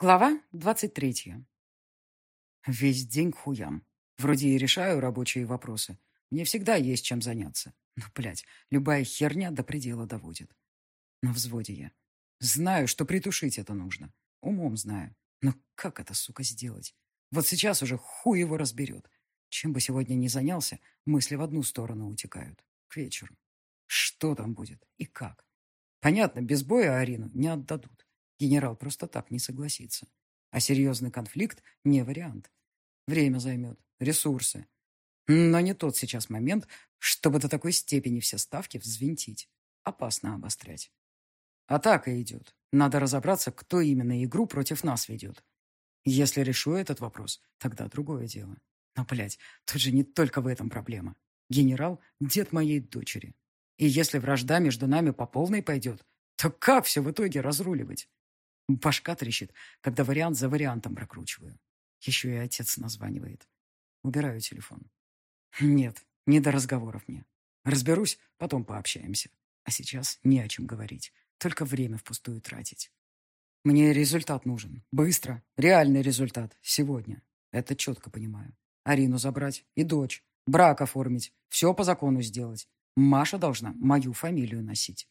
Глава двадцать третья. Весь день хуям. Вроде и решаю рабочие вопросы. Мне всегда есть чем заняться. Но, блядь, любая херня до предела доводит. На взводе я. Знаю, что притушить это нужно. Умом знаю. Но как это, сука, сделать? Вот сейчас уже хуй его разберет. Чем бы сегодня ни занялся, мысли в одну сторону утекают. К вечеру. Что там будет и как? Понятно, без боя Арину не отдадут. Генерал просто так не согласится. А серьезный конфликт не вариант. Время займет, ресурсы. Но не тот сейчас момент, чтобы до такой степени все ставки взвинтить. Опасно обострять. Атака идет. Надо разобраться, кто именно игру против нас ведет. Если решу этот вопрос, тогда другое дело. Но, блядь, тут же не только в этом проблема. Генерал — дед моей дочери. И если вражда между нами по полной пойдет, то как все в итоге разруливать? Башка трещит, когда вариант за вариантом прокручиваю. Еще и отец названивает. Убираю телефон. Нет, не до разговоров мне. Разберусь, потом пообщаемся. А сейчас не о чем говорить. Только время впустую тратить. Мне результат нужен. Быстро. Реальный результат. Сегодня. Это четко понимаю. Арину забрать и дочь. Брак оформить. Все по закону сделать. Маша должна мою фамилию носить.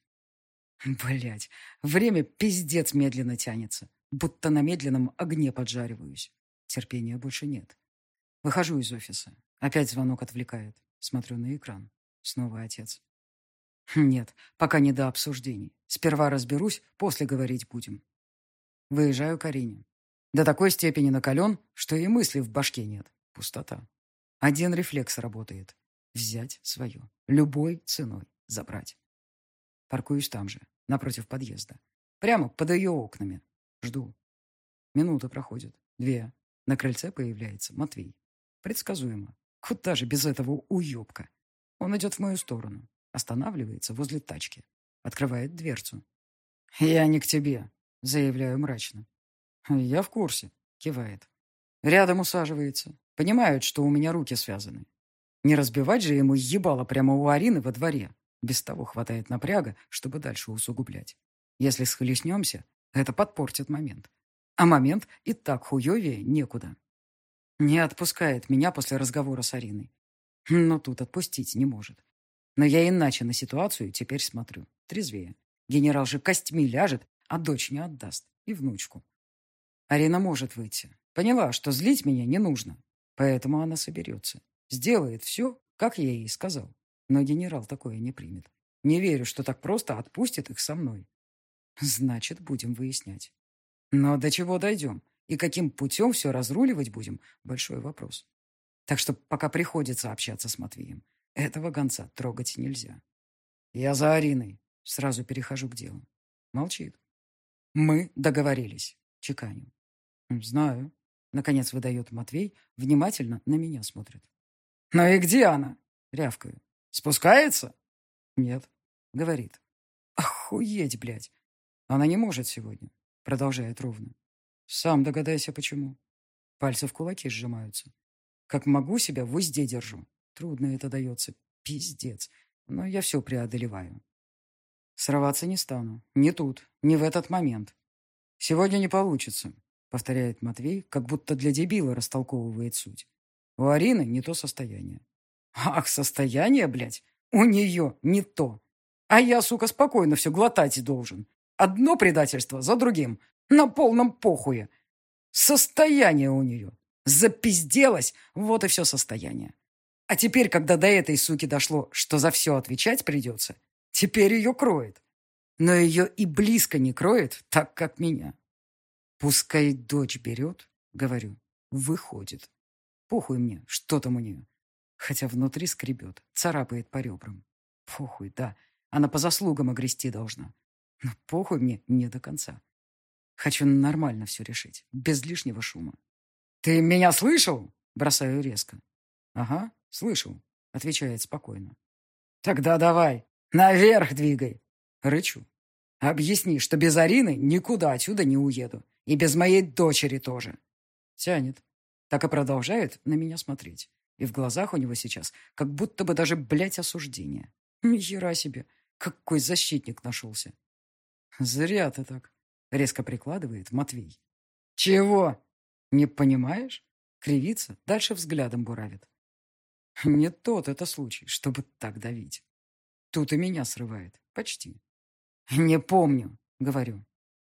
Блять, время пиздец медленно тянется, будто на медленном огне поджариваюсь. Терпения больше нет. Выхожу из офиса. Опять звонок отвлекает. Смотрю на экран. Снова отец. Нет, пока не до обсуждений. Сперва разберусь, после говорить будем. Выезжаю к Арине. До такой степени накален, что и мысли в башке нет. Пустота. Один рефлекс работает. Взять свое. Любой ценой забрать. Паркуюсь там же напротив подъезда. Прямо под ее окнами. Жду. Минута проходит. Две. На крыльце появляется Матвей. Предсказуемо. Куда же без этого уебка? Он идет в мою сторону. Останавливается возле тачки. Открывает дверцу. «Я не к тебе», — заявляю мрачно. «Я в курсе», — кивает. Рядом усаживается. Понимают, что у меня руки связаны. Не разбивать же ему ебало прямо у Арины во дворе. Без того хватает напряга, чтобы дальше усугублять. Если схлестнемся, это подпортит момент. А момент и так хуевее некуда. Не отпускает меня после разговора с Ариной. Но тут отпустить не может. Но я иначе на ситуацию теперь смотрю. Трезвее. Генерал же костьми ляжет, а дочь не отдаст. И внучку. Арина может выйти. Поняла, что злить меня не нужно. Поэтому она соберется. Сделает все, как я ей сказал. Но генерал такое не примет. Не верю, что так просто отпустит их со мной. Значит, будем выяснять. Но до чего дойдем? И каким путем все разруливать будем? Большой вопрос. Так что пока приходится общаться с Матвеем, этого гонца трогать нельзя. Я за Ариной. Сразу перехожу к делу. Молчит. Мы договорились. Чеканю. Знаю. Наконец выдает Матвей, внимательно на меня смотрит. «Ну и где она?» — рявкаю. Спускается? Нет. Говорит. Охуеть, блядь. Она не может сегодня. Продолжает ровно. Сам догадайся, почему. Пальцы в кулаки сжимаются. Как могу себя в узде держу. Трудно это дается. Пиздец. Но я все преодолеваю. Срываться не стану. Не тут. Не в этот момент. Сегодня не получится. Повторяет Матвей, как будто для дебила растолковывает суть. У Арины не то состояние. Ах, состояние, блядь, у нее не то. А я, сука, спокойно все глотать должен. Одно предательство за другим. На полном похуе. Состояние у нее. Запизделась, вот и все состояние. А теперь, когда до этой суки дошло, что за все отвечать придется, теперь ее кроет. Но ее и близко не кроет, так как меня. Пускай дочь берет, говорю, выходит. Похуй мне, что там у нее хотя внутри скребет, царапает по ребрам. Похуй, да, она по заслугам огрести должна. Но похуй мне не до конца. Хочу нормально все решить, без лишнего шума. «Ты меня слышал?» — бросаю резко. «Ага, слышал», — отвечает спокойно. «Тогда давай, наверх двигай!» — рычу. «Объясни, что без Арины никуда отсюда не уеду. И без моей дочери тоже». Тянет. Так и продолжает на меня смотреть. И в глазах у него сейчас как будто бы даже, блядь, осуждение. Ни хера себе, какой защитник нашелся. Зря ты так, резко прикладывает Матвей. Чего? Не понимаешь? Кривится, дальше взглядом буравит. Не тот это случай, чтобы так давить. Тут и меня срывает. Почти. Не помню, говорю.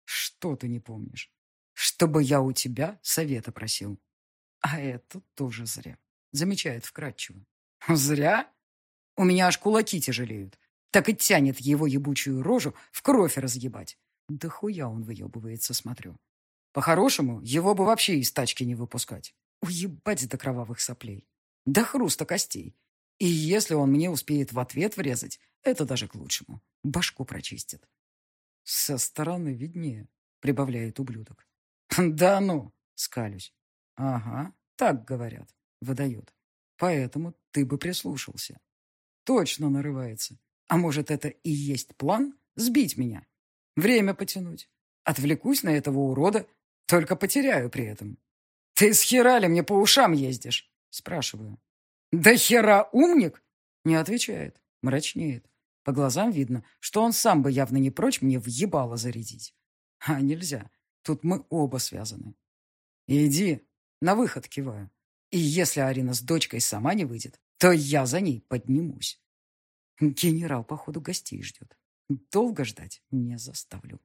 Что ты не помнишь? Чтобы я у тебя совета просил. А это тоже зря. Замечает вкратчиво. Зря? У меня аж кулаки тяжелеют. Так и тянет его ебучую рожу в кровь разъебать. Да хуя он выебывается, смотрю. По-хорошему, его бы вообще из тачки не выпускать. Уебать до кровавых соплей. До хруста костей. И если он мне успеет в ответ врезать, это даже к лучшему. Башку прочистит. Со стороны виднее, прибавляет ублюдок. Да ну, скалюсь. Ага, так говорят, выдает. Поэтому ты бы прислушался. Точно нарывается. А может, это и есть план? Сбить меня. Время потянуть. Отвлекусь на этого урода, только потеряю при этом. Ты с хера ли мне по ушам ездишь? Спрашиваю. Да хера умник? Не отвечает. Мрачнеет. По глазам видно, что он сам бы явно не прочь мне въебало зарядить. А нельзя. Тут мы оба связаны. Иди. На выход киваю. И если Арина с дочкой сама не выйдет, то я за ней поднимусь. Генерал, походу, гостей ждет. Долго ждать не заставлю.